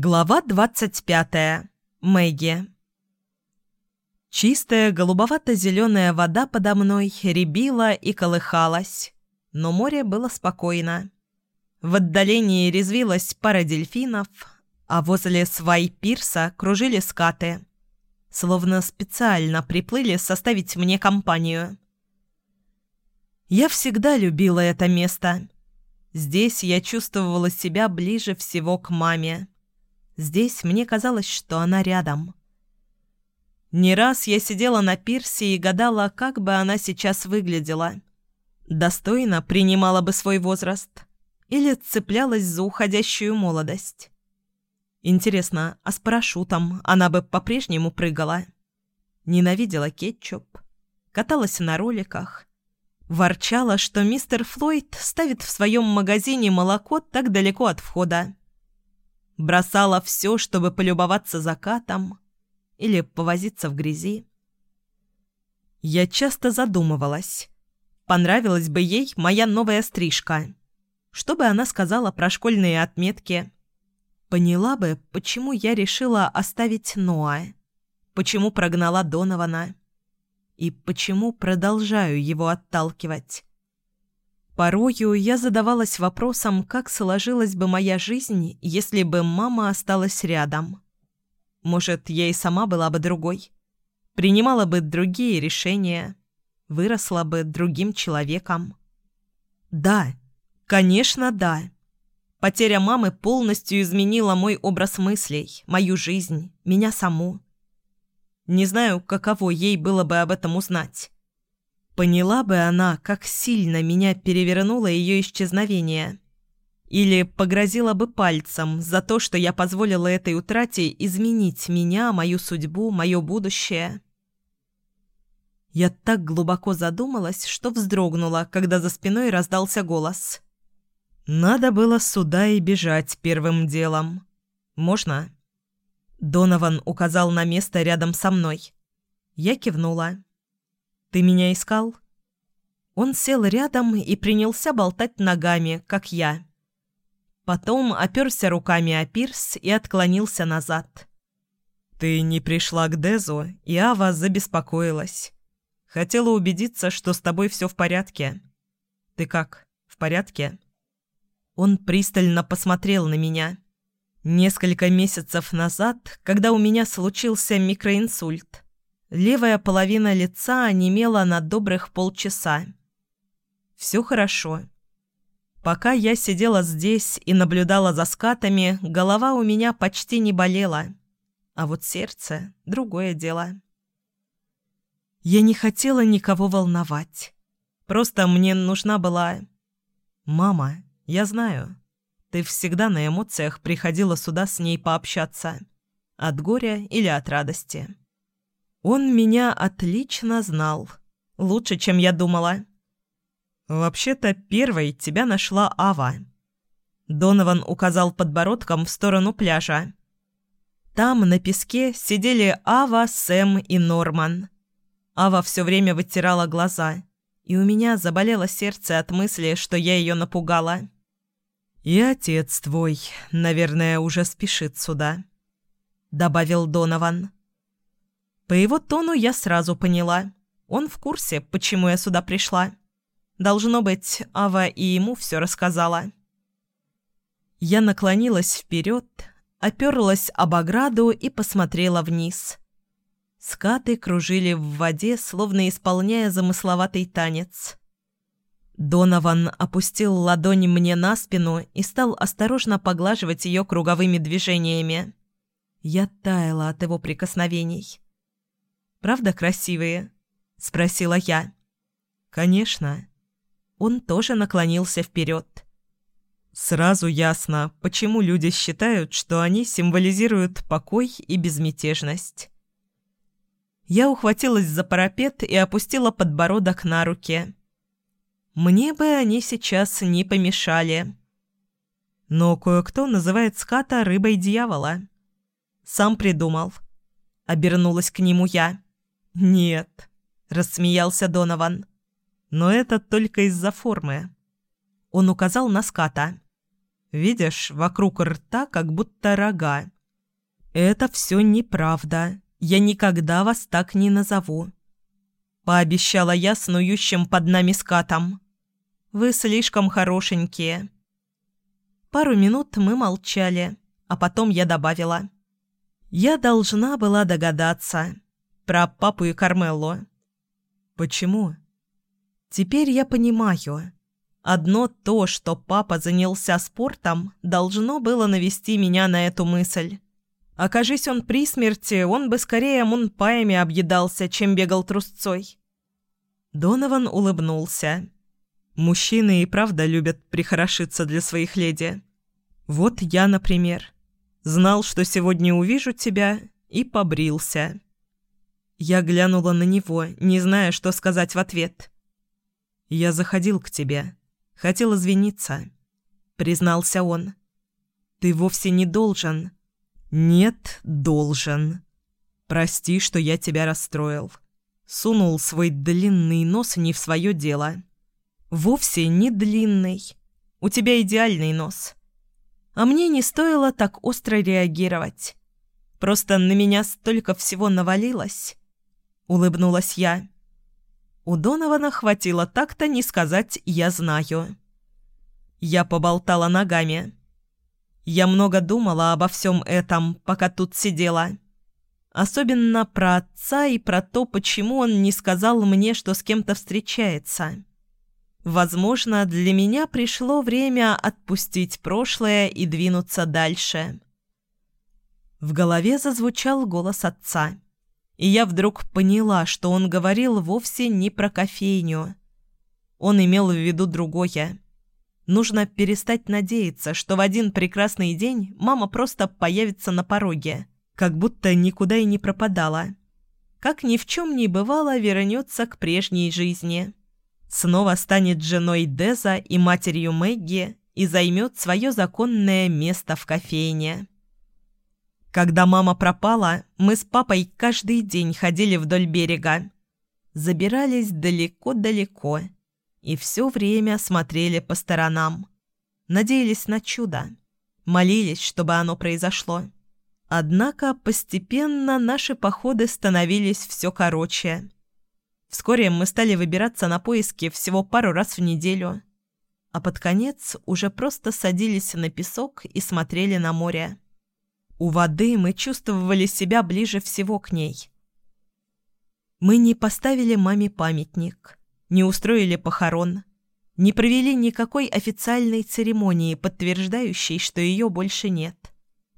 Глава двадцать пятая. Мэгги. Чистая голубовато-зеленая вода подо мной рябила и колыхалась, но море было спокойно. В отдалении резвилась пара дельфинов, а возле свай пирса кружили скаты. Словно специально приплыли составить мне компанию. Я всегда любила это место. Здесь я чувствовала себя ближе всего к маме. Здесь мне казалось, что она рядом. Не раз я сидела на пирсе и гадала, как бы она сейчас выглядела. Достойно принимала бы свой возраст или цеплялась за уходящую молодость. Интересно, а с парашютом она бы по-прежнему прыгала? Ненавидела кетчуп, каталась на роликах, ворчала, что мистер Флойд ставит в своем магазине молоко так далеко от входа бросала все, чтобы полюбоваться закатом или повозиться в грязи. Я часто задумывалась, понравилась бы ей моя новая стрижка. Что бы она сказала про школьные отметки? Поняла бы, почему я решила оставить Ноа, почему прогнала Донована и почему продолжаю его отталкивать. Порою я задавалась вопросом, как сложилась бы моя жизнь, если бы мама осталась рядом. Может, я и сама была бы другой. Принимала бы другие решения, выросла бы другим человеком. Да, конечно, да. Потеря мамы полностью изменила мой образ мыслей, мою жизнь, меня саму. Не знаю, каково ей было бы об этом узнать. Поняла бы она, как сильно меня перевернуло ее исчезновение. Или погрозила бы пальцем за то, что я позволила этой утрате изменить меня, мою судьбу, мое будущее. Я так глубоко задумалась, что вздрогнула, когда за спиной раздался голос. «Надо было сюда и бежать первым делом. Можно?» Донован указал на место рядом со мной. Я кивнула. Ты меня искал?» Он сел рядом и принялся болтать ногами, как я. Потом оперся руками о пирс и отклонился назад. «Ты не пришла к Дезу, и Ава забеспокоилась. Хотела убедиться, что с тобой все в порядке. Ты как, в порядке?» Он пристально посмотрел на меня. Несколько месяцев назад, когда у меня случился микроинсульт, Левая половина лица онемела на добрых полчаса. «Все хорошо». Пока я сидела здесь и наблюдала за скатами, голова у меня почти не болела. А вот сердце — другое дело. Я не хотела никого волновать. Просто мне нужна была... «Мама, я знаю. Ты всегда на эмоциях приходила сюда с ней пообщаться. От горя или от радости». Он меня отлично знал. Лучше, чем я думала. «Вообще-то первой тебя нашла Ава». Донован указал подбородком в сторону пляжа. Там, на песке, сидели Ава, Сэм и Норман. Ава все время вытирала глаза, и у меня заболело сердце от мысли, что я ее напугала. «И отец твой, наверное, уже спешит сюда», — добавил Донован. По его тону я сразу поняла. Он в курсе, почему я сюда пришла. Должно быть, Ава и ему все рассказала. Я наклонилась вперед, оперлась об ограду и посмотрела вниз. Скаты кружили в воде, словно исполняя замысловатый танец. Донован опустил ладонь мне на спину и стал осторожно поглаживать ее круговыми движениями. Я таяла от его прикосновений. Правда красивые?» – спросила я. «Конечно». Он тоже наклонился вперед. Сразу ясно, почему люди считают, что они символизируют покой и безмятежность. Я ухватилась за парапет и опустила подбородок на руки. Мне бы они сейчас не помешали. Но кое-кто называет ската рыбой дьявола. Сам придумал. Обернулась к нему я. «Нет», — рассмеялся Донован. «Но это только из-за формы». Он указал на ската. Видишь, вокруг рта как будто рога. Это все неправда. Я никогда вас так не назову. Пообещала я снующим под нами скатом. Вы слишком хорошенькие. Пару минут мы молчали, а потом я добавила. Я должна была догадаться. Про папу и Кармеллу. Почему? Теперь я понимаю. Одно то, что папа занялся спортом, должно было навести меня на эту мысль. Окажись он при смерти, он бы скорее мунпаями объедался, чем бегал трусцой. Донован улыбнулся. Мужчины и правда любят прихорошиться для своих леди. Вот я, например. Знал, что сегодня увижу тебя, и побрился. Я глянула на него, не зная, что сказать в ответ. «Я заходил к тебе. Хотел извиниться», — признался он. «Ты вовсе не должен». «Нет, должен. Прости, что я тебя расстроил». Сунул свой длинный нос не в свое дело. «Вовсе не длинный. У тебя идеальный нос. А мне не стоило так остро реагировать. Просто на меня столько всего навалилось». Улыбнулась я. У Донована хватило так-то не сказать «я знаю». Я поболтала ногами. Я много думала обо всем этом, пока тут сидела. Особенно про отца и про то, почему он не сказал мне, что с кем-то встречается. Возможно, для меня пришло время отпустить прошлое и двинуться дальше. В голове зазвучал голос отца. И я вдруг поняла, что он говорил вовсе не про кофейню. Он имел в виду другое. Нужно перестать надеяться, что в один прекрасный день мама просто появится на пороге, как будто никуда и не пропадала. Как ни в чем не бывало, вернется к прежней жизни. Снова станет женой Деза и матерью Мэгги и займет свое законное место в кофейне. Когда мама пропала, мы с папой каждый день ходили вдоль берега. Забирались далеко-далеко и все время смотрели по сторонам. Надеялись на чудо. Молились, чтобы оно произошло. Однако постепенно наши походы становились все короче. Вскоре мы стали выбираться на поиски всего пару раз в неделю. А под конец уже просто садились на песок и смотрели на море. У воды мы чувствовали себя ближе всего к ней. Мы не поставили маме памятник, не устроили похорон, не провели никакой официальной церемонии, подтверждающей, что ее больше нет.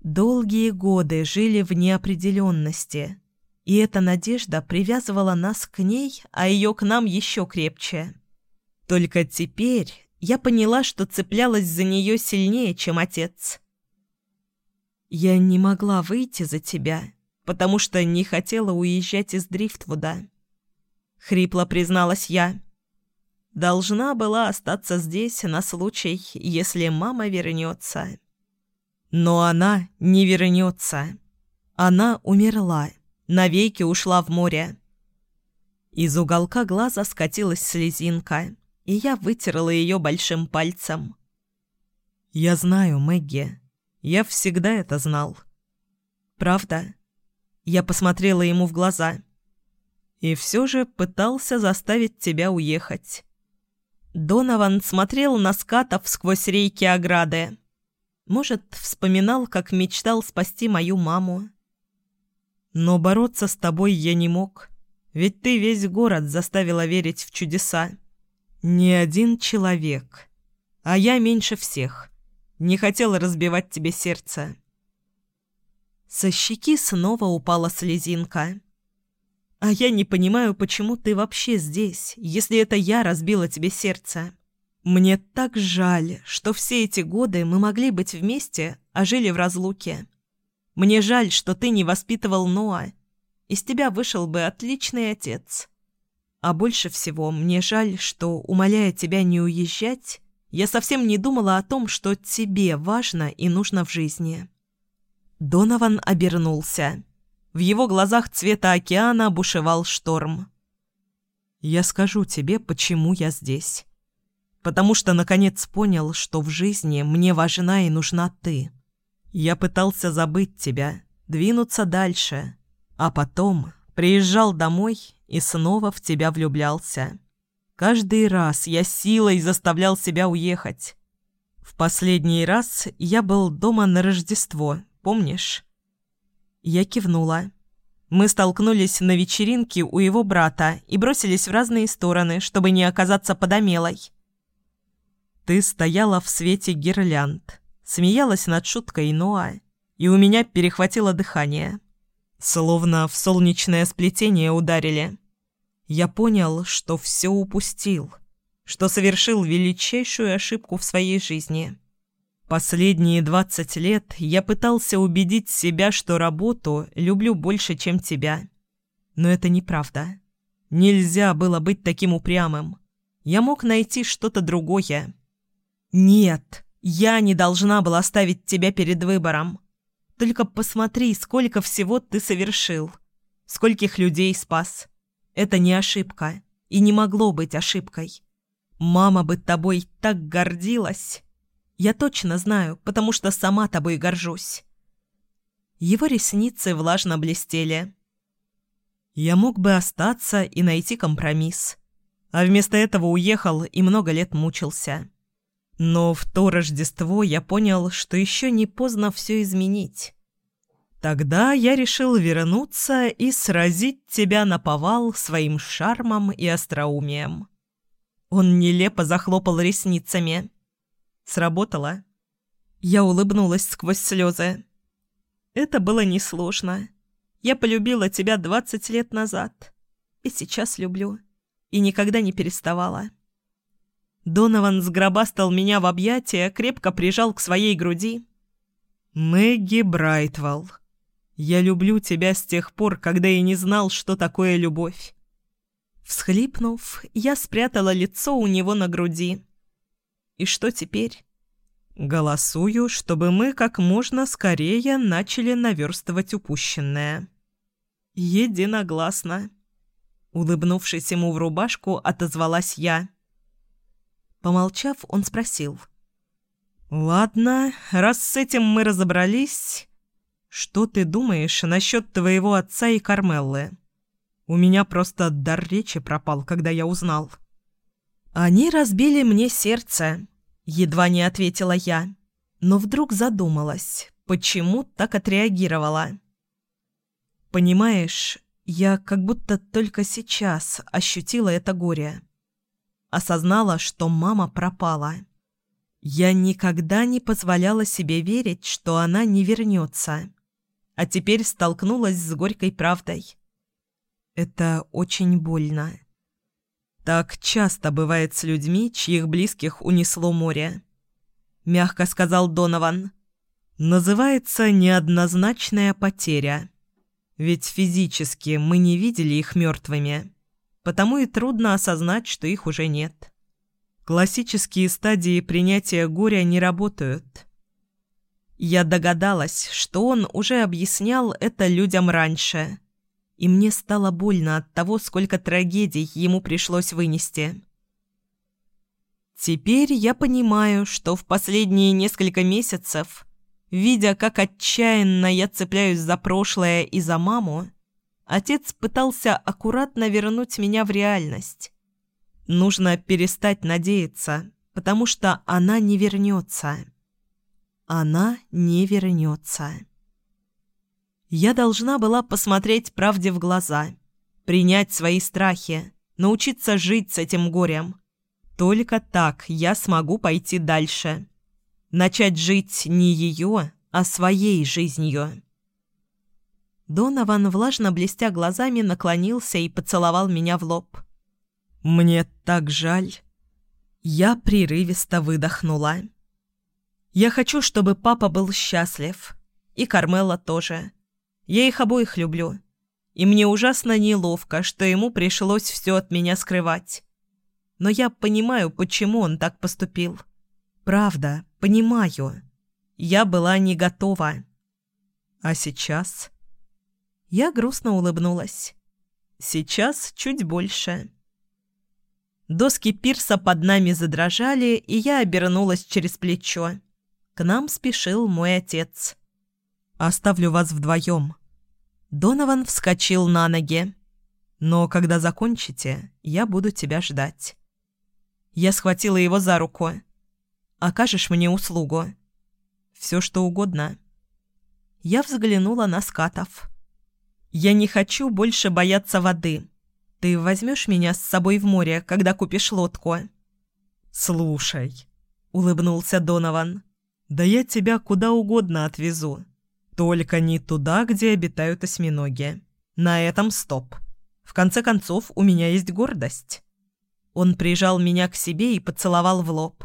Долгие годы жили в неопределенности, и эта надежда привязывала нас к ней, а ее к нам еще крепче. Только теперь я поняла, что цеплялась за нее сильнее, чем отец. «Я не могла выйти за тебя, потому что не хотела уезжать из Дрифтвуда», — хрипло призналась я. «Должна была остаться здесь на случай, если мама вернется». Но она не вернется. Она умерла, навеки ушла в море. Из уголка глаза скатилась слезинка, и я вытерла ее большим пальцем. «Я знаю, Мэгги», я всегда это знал. Правда? Я посмотрела ему в глаза. И все же пытался заставить тебя уехать. Донован смотрел на скатов сквозь рейки ограды. Может, вспоминал, как мечтал спасти мою маму. Но бороться с тобой я не мог, ведь ты весь город заставила верить в чудеса. Ни один человек, а я меньше всех. Не хотел разбивать тебе сердце». Со щеки снова упала слезинка. «А я не понимаю, почему ты вообще здесь, если это я разбила тебе сердце. Мне так жаль, что все эти годы мы могли быть вместе, а жили в разлуке. Мне жаль, что ты не воспитывал Ноа. Из тебя вышел бы отличный отец. А больше всего мне жаль, что, умоляя тебя не уезжать, я совсем не думала о том, что тебе важно и нужно в жизни. Донован обернулся. В его глазах цвета океана бушевал шторм. «Я скажу тебе, почему я здесь. потому что наконец понял, что в жизни мне важна и нужна ты. Я пытался забыть тебя, двинуться дальше, а потом приезжал домой и снова в тебя влюблялся. Каждый раз я силой заставлял себя уехать. В последний раз я был дома на Рождество, помнишь? Я кивнула. Мы столкнулись на вечеринке у его брата и бросились в разные стороны, чтобы не оказаться подомелой. Ты стояла в свете гирлянд, смеялась над шуткой Ноа, и у меня перехватило дыхание. Словно в солнечное сплетение ударили. Я понял, что все упустил, что совершил величайшую ошибку в своей жизни. Последние двадцать лет я пытался убедить себя, что работу люблю больше, чем тебя. Но это неправда. Нельзя было быть таким упрямым. Я мог найти что-то другое. Нет, я не должна была ставить тебя перед выбором. Только посмотри, сколько всего ты совершил. Скольких людей спас. Это не ошибка. И не могло быть ошибкой. Мама бы тобой так гордилась. Я точно знаю, потому что сама тобой горжусь». Его ресницы влажно блестели. Я мог бы остаться и найти компромисс. А вместо этого уехал и много лет мучился. Но в то Рождество я понял, что еще не поздно все изменить. Тогда я решил вернуться и сразить тебя на повал своим шармом и остроумием. Он нелепо захлопал ресницами. Сработало. Я улыбнулась сквозь слезы. Это было несложно. Я полюбила тебя двадцать лет назад. И сейчас люблю. И никогда не переставала. Донован сгробастал меня в объятия, крепко прижал к своей груди. «Мэгги Брайтвелл, я люблю тебя с тех пор, когда я не знал, что такое любовь». Всхлипнув, я спрятала лицо у него на груди. И что теперь? Голосую, чтобы мы как можно скорее начали наверстывать упущенное. Единогласно. Улыбнувшись ему в рубашку, отозвалась я. Помолчав, он спросил. «Ладно, раз с этим мы разобрались, что ты думаешь насчет твоего отца и Кармеллы? У меня просто дар речи пропал, когда я узнал». «Они разбили мне сердце», — едва не ответила я, но вдруг задумалась, почему так отреагировала. «Понимаешь, я как будто только сейчас ощутила это горе. Осознала, что мама пропала. Я никогда не позволяла себе верить, что она не вернется, а теперь столкнулась с горькой правдой. Это очень больно». Так часто бывает с людьми, чьих близких унесло море. Мягко сказал Донован. Называется неоднозначная потеря. Ведь физически мы не видели их мертвыми. Потому и трудно осознать, что их уже нет. Классические стадии принятия горя не работают. Я догадалась, что он уже объяснял это людям раньше – и мне стало больно от того, сколько трагедий ему пришлось вынести. Теперь я понимаю, что в последние несколько месяцев, видя, как отчаянно я цепляюсь за прошлое и за маму, отец пытался аккуратно вернуть меня в реальность. Нужно перестать надеяться, потому что она не вернется. Она не вернется. Я должна была посмотреть правде в глаза, принять свои страхи, научиться жить с этим горем. Только так я смогу пойти дальше. Начать жить не ее, а своей жизнью. Донован, влажно блестя глазами, наклонился и поцеловал меня в лоб. «Мне так жаль». Я прерывисто выдохнула. «Я хочу, чтобы папа был счастлив. И Кармела тоже. Я их обоих люблю. И мне ужасно неловко, что ему пришлось все от меня скрывать. Но я понимаю, почему он так поступил. Правда, понимаю. Я была не готова. А сейчас? Я грустно улыбнулась. Сейчас чуть больше. Доски пирса под нами задрожали, и я обернулась через плечо. К нам спешил мой отец. «Оставлю вас вдвоем». Донован вскочил на ноги. «Но когда закончите, я буду тебя ждать». Я схватила его за руку. «Окажешь мне услугу?» «Все, что угодно». Я взглянула на скатов. «Я не хочу больше бояться воды. Ты возьмешь меня с собой в море, когда купишь лодку?» «Слушай», — улыбнулся Донован, — «да я тебя куда угодно отвезу. Только не туда, где обитают осьминоги. На этом стоп. В конце концов, у меня есть гордость». Он прижал меня к себе и поцеловал в лоб.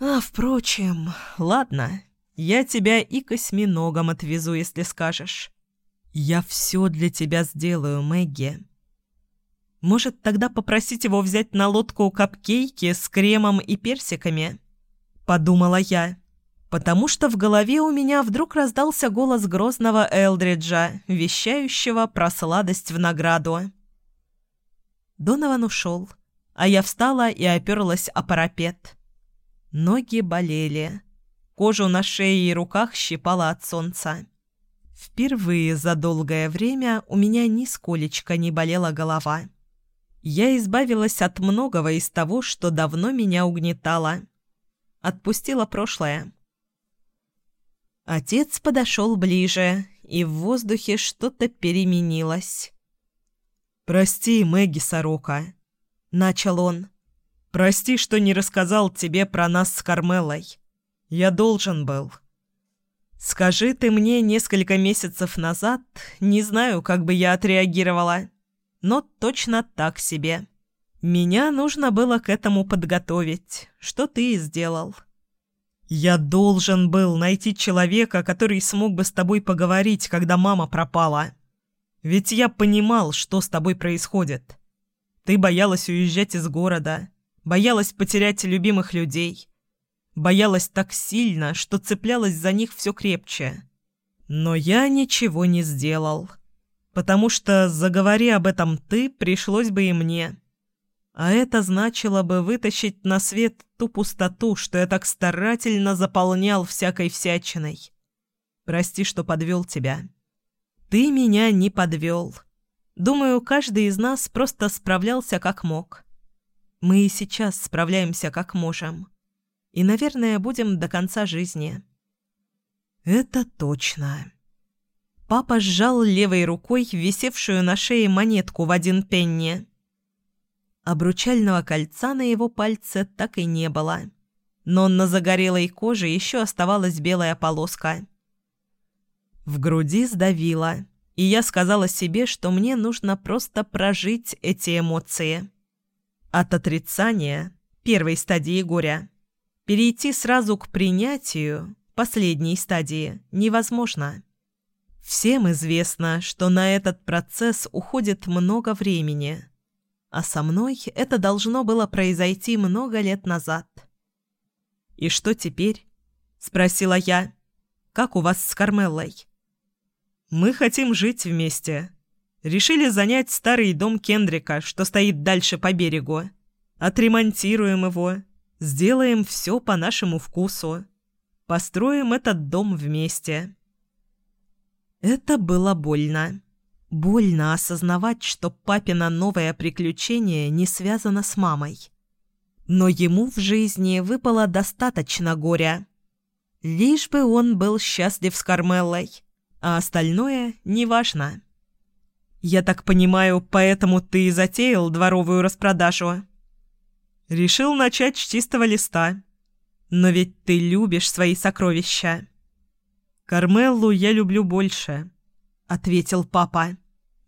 «А, впрочем, ладно, я тебя и к осьминогам отвезу, если скажешь. Я все для тебя сделаю, Мэгги». Может, тогда попросить его взять на лодку капкейки с кремом и персиками? Подумала я. Потому что в голове у меня вдруг раздался голос грозного Элдриджа, вещающего про сладость в награду. Донован ушел, а я встала и оперлась о парапет. Ноги болели. Кожу на шее и руках щипала от солнца. Впервые за долгое время у меня нисколечко не болела голова я избавилась от многого из того, что давно меня угнетало. Отпустила прошлое. Отец подошел ближе, и в воздухе что-то переменилось. «Прости, Мэгги Сорока», — начал он. «Прости, что не рассказал тебе про нас с Кармелой. Я должен был». «Скажи ты мне несколько месяцев назад, не знаю, как бы я отреагировала» но точно так себе. Меня нужно было к этому подготовить, что ты и сделал. Я должен был найти человека, который смог бы с тобой поговорить, когда мама пропала. Ведь я понимал, что с тобой происходит. Ты боялась уезжать из города, боялась потерять любимых людей. Боялась так сильно, что цеплялась за них все крепче. Но я ничего не сделал потому что, заговори об этом ты, пришлось бы и мне. А это значило бы вытащить на свет ту пустоту, что я так старательно заполнял всякой всячиной. Прости, что подвел тебя. Ты меня не подвел. Думаю, каждый из нас просто справлялся как мог. Мы и сейчас справляемся как можем. И, наверное, будем до конца жизни. Это точно. Папа сжал левой рукой висевшую на шее монетку в один пенни. Обручального кольца на его пальце так и не было. Но на загорелой коже еще оставалась белая полоска. В груди сдавило, и я сказала себе, что мне нужно просто прожить эти эмоции. От отрицания, первой стадии горя, перейти сразу к принятию, последней стадии, невозможно. Всем известно, что на этот процесс уходит много времени. А со мной это должно было произойти много лет назад. «И что теперь?» – спросила я. «Как у вас с Кармеллой?» «Мы хотим жить вместе. Решили занять старый дом Кендрика, что стоит дальше по берегу. Отремонтируем его, сделаем все по нашему вкусу. Построим этот дом вместе». Это было больно. Больно осознавать, что папина новое приключение не связано с мамой. Но ему в жизни выпало достаточно горя. Лишь бы он был счастлив с Кармеллой, а остальное неважно. «Я так понимаю, поэтому ты и затеял дворовую распродажу?» «Решил начать с чистого листа. Но ведь ты любишь свои сокровища». «Кармеллу я люблю больше», — ответил папа.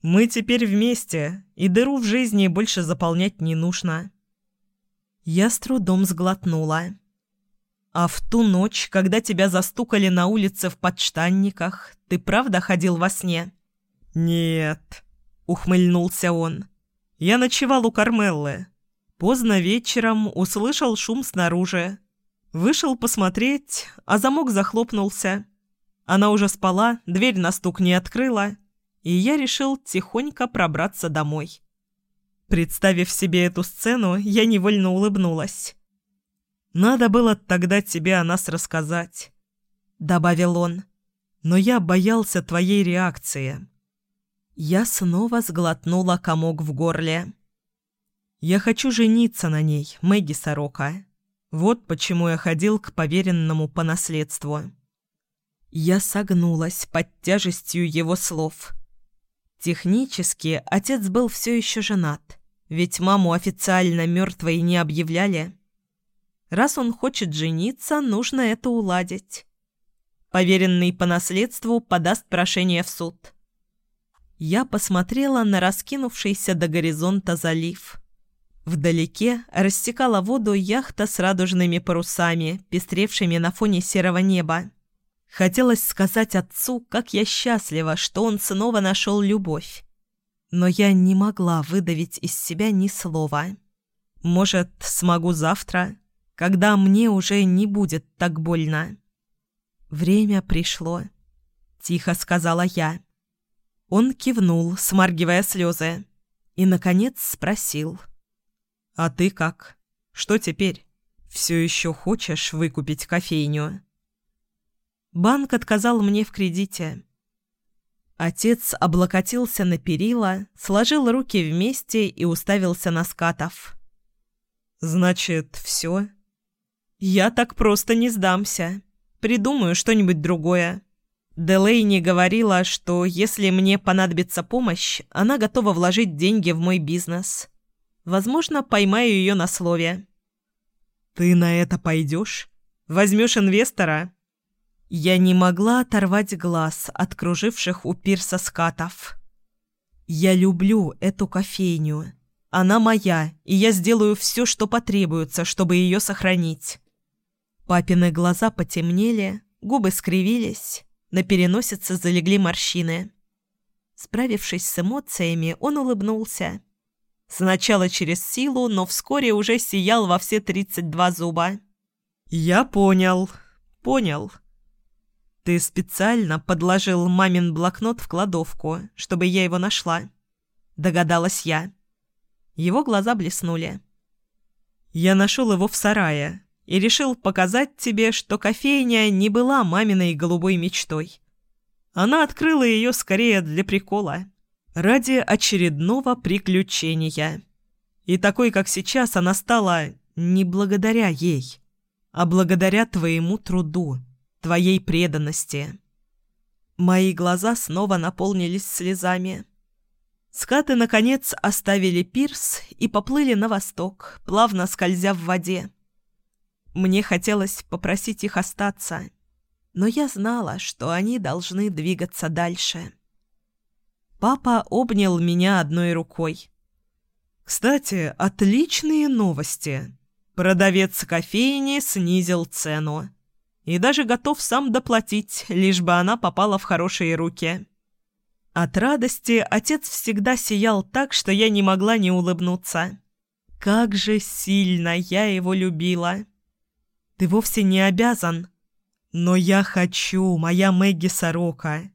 «Мы теперь вместе, и дыру в жизни больше заполнять не нужно». Я с трудом сглотнула. «А в ту ночь, когда тебя застукали на улице в подштанниках, ты правда ходил во сне?» «Нет», — ухмыльнулся он. «Я ночевал у Кармеллы. Поздно вечером услышал шум снаружи. Вышел посмотреть, а замок захлопнулся. Она уже спала, дверь на стук не открыла, и я решил тихонько пробраться домой. Представив себе эту сцену, я невольно улыбнулась. «Надо было тогда тебе о нас рассказать», — добавил он. «Но я боялся твоей реакции». Я снова сглотнула комок в горле. «Я хочу жениться на ней, Мэгги Сорока. Вот почему я ходил к поверенному по наследству». Я согнулась под тяжестью его слов. Технически отец был все еще женат, ведь маму официально мертвой не объявляли. Раз он хочет жениться, нужно это уладить. Поверенный по наследству подаст прошение в суд. Я посмотрела на раскинувшийся до горизонта залив. Вдалеке рассекала воду яхта с радужными парусами, пестревшими на фоне серого неба. Хотелось сказать отцу, как я счастлива, что он снова нашел любовь. Но я не могла выдавить из себя ни слова. Может, смогу завтра, когда мне уже не будет так больно. «Время пришло», — тихо сказала я. Он кивнул, смаргивая слезы, и, наконец, спросил. «А ты как? Что теперь? Все еще хочешь выкупить кофейню?» Банк отказал мне в кредите. Отец облокотился на перила, сложил руки вместе и уставился на скатов. «Значит, все?» «Я так просто не сдамся. Придумаю что-нибудь другое». Делейни говорила, что если мне понадобится помощь, она готова вложить деньги в мой бизнес. Возможно, поймаю ее на слове. «Ты на это пойдешь? Возьмешь инвестора?» Я не могла оторвать глаз от круживших у пирса скатов. «Я люблю эту кофейню. Она моя, и я сделаю все, что потребуется, чтобы ее сохранить». Папины глаза потемнели, губы скривились, на переносице залегли морщины. Справившись с эмоциями, он улыбнулся. Сначала через силу, но вскоре уже сиял во все тридцать два зуба. «Я понял, понял». «Ты специально подложил мамин блокнот в кладовку, чтобы я его нашла?» Догадалась я. Его глаза блеснули. «Я нашел его в сарае и решил показать тебе, что кофейня не была маминой голубой мечтой. Она открыла ее скорее для прикола, ради очередного приключения. И такой, как сейчас, она стала не благодаря ей, а благодаря твоему труду» твоей преданности». Мои глаза снова наполнились слезами. Скаты, наконец, оставили пирс и поплыли на восток, плавно скользя в воде. Мне хотелось попросить их остаться, но я знала, что они должны двигаться дальше. Папа обнял меня одной рукой. «Кстати, отличные новости. Продавец кофейни снизил цену и даже готов сам доплатить, лишь бы она попала в хорошие руки. От радости отец всегда сиял так, что я не могла не улыбнуться. Как же сильно я его любила. Ты вовсе не обязан. Но я хочу, моя Мэгги Сорока.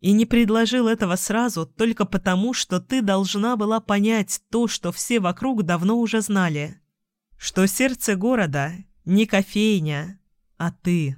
И не предложил этого сразу только потому, что ты должна была понять то, что все вокруг давно уже знали. Что сердце города не кофейня, а ты.